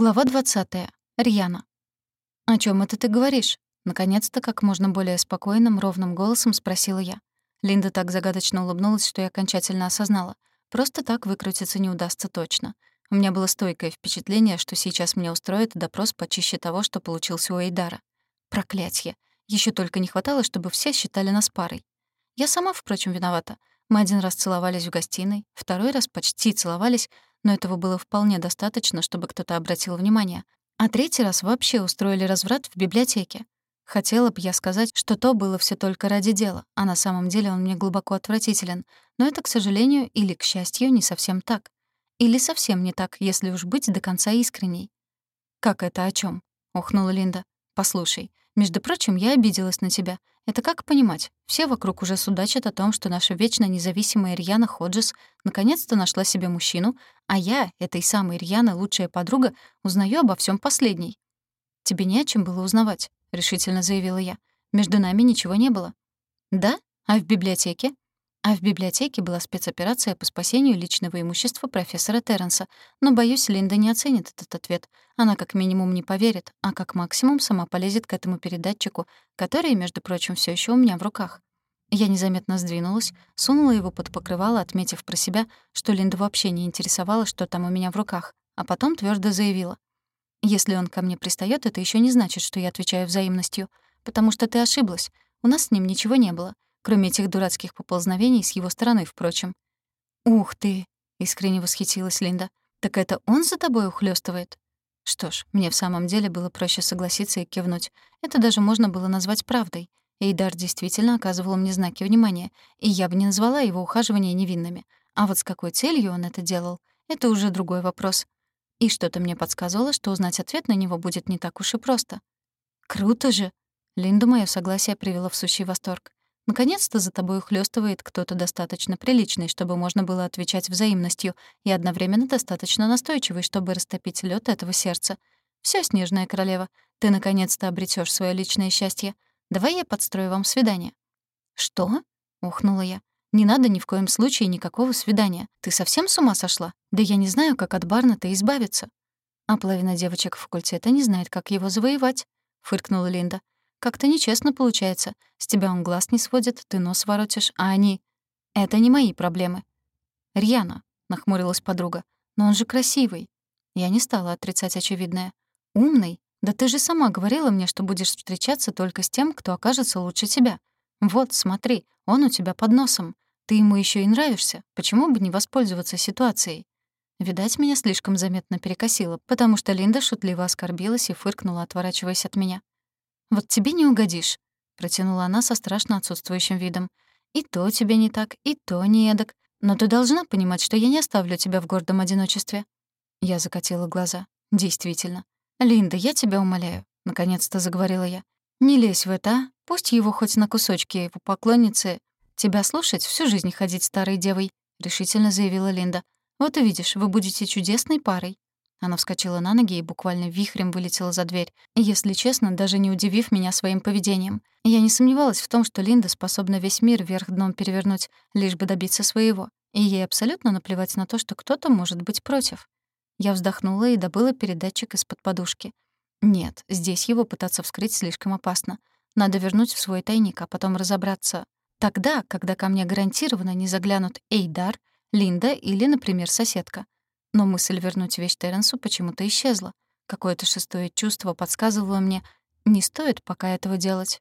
Глава 20. Рьяна. «О чем это ты говоришь?» Наконец-то, как можно более спокойным, ровным голосом спросила я. Линда так загадочно улыбнулась, что я окончательно осознала. Просто так выкрутиться не удастся точно. У меня было стойкое впечатление, что сейчас мне устроят допрос почище того, что получился у Эйдара. Проклятье. Еще только не хватало, чтобы все считали нас парой. Я сама, впрочем, виновата. Мы один раз целовались в гостиной, второй раз почти целовались, но этого было вполне достаточно, чтобы кто-то обратил внимание. А третий раз вообще устроили разврат в библиотеке. Хотела бы я сказать, что то было все только ради дела, а на самом деле он мне глубоко отвратителен. Но это, к сожалению, или к счастью, не совсем так. Или совсем не так, если уж быть до конца искренней. «Как это о чем? ухнула Линда. «Послушай, между прочим, я обиделась на тебя. Это как понимать? Все вокруг уже судачат о том, что наша вечно независимая Рьяна Ходжес наконец-то нашла себе мужчину, а я, этой самой Рьяны, лучшая подруга, узнаю обо всем последней. «Тебе не о чем было узнавать», — решительно заявила я. «Между нами ничего не было». «Да? А в библиотеке?» А в библиотеке была спецоперация по спасению личного имущества профессора Терренса. Но, боюсь, Линда не оценит этот ответ. Она как минимум не поверит, а как максимум сама полезет к этому передатчику, который, между прочим, все еще у меня в руках. Я незаметно сдвинулась, сунула его под покрывало, отметив про себя, что Линда вообще не интересовала, что там у меня в руках, а потом твердо заявила. «Если он ко мне пристает, это еще не значит, что я отвечаю взаимностью, потому что ты ошиблась. У нас с ним ничего не было. Кроме этих дурацких поползновений с его стороны, впрочем. «Ух ты!» — искренне восхитилась Линда. «Так это он за тобой ухлёстывает?» Что ж, мне в самом деле было проще согласиться и кивнуть. Это даже можно было назвать правдой. Эйдар действительно оказывал мне знаки внимания, и я бы не назвала его ухаживания невинными. А вот с какой целью он это делал — это уже другой вопрос. И что-то мне подсказывало, что узнать ответ на него будет не так уж и просто. «Круто же!» Линду моё согласие привело в сущий восторг. Наконец-то за тобой ухлёстывает кто-то достаточно приличный, чтобы можно было отвечать взаимностью, и одновременно достаточно настойчивый, чтобы растопить лед этого сердца. Всё, снежная королева, ты наконец-то обретёшь своё личное счастье. Давай я подстрою вам свидание». «Что?» — ухнула я. «Не надо ни в коем случае никакого свидания. Ты совсем с ума сошла? Да я не знаю, как от Барната избавиться». «А половина девочек факультета не знает, как его завоевать», — фыркнула Линда. Как-то нечестно получается. С тебя он глаз не сводит, ты нос воротишь, а они... Это не мои проблемы. Рьяна, нахмурилась подруга. Но он же красивый. Я не стала отрицать очевидное. Умный? Да ты же сама говорила мне, что будешь встречаться только с тем, кто окажется лучше тебя. Вот, смотри, он у тебя под носом. Ты ему еще и нравишься. Почему бы не воспользоваться ситуацией? Видать, меня слишком заметно перекосило, потому что Линда шутливо оскорбилась и фыркнула, отворачиваясь от меня. «Вот тебе не угодишь», — протянула она со страшно отсутствующим видом. «И то тебе не так, и то не эдак. Но ты должна понимать, что я не оставлю тебя в гордом одиночестве». Я закатила глаза. «Действительно. Линда, я тебя умоляю», — наконец-то заговорила я. «Не лезь в это, а? Пусть его хоть на кусочки его поклонницы. Тебя слушать, всю жизнь ходить старой девой», — решительно заявила Линда. «Вот увидишь, вы будете чудесной парой». Она вскочила на ноги и буквально вихрем вылетела за дверь, если честно, даже не удивив меня своим поведением. Я не сомневалась в том, что Линда способна весь мир вверх дном перевернуть, лишь бы добиться своего. И ей абсолютно наплевать на то, что кто-то может быть против. Я вздохнула и добыла передатчик из-под подушки. Нет, здесь его пытаться вскрыть слишком опасно. Надо вернуть в свой тайник, а потом разобраться. Тогда, когда ко мне гарантированно не заглянут Эйдар, Линда или, например, соседка — но мысль вернуть вещь Терренсу почему-то исчезла. Какое-то шестое чувство подсказывало мне, не стоит пока этого делать.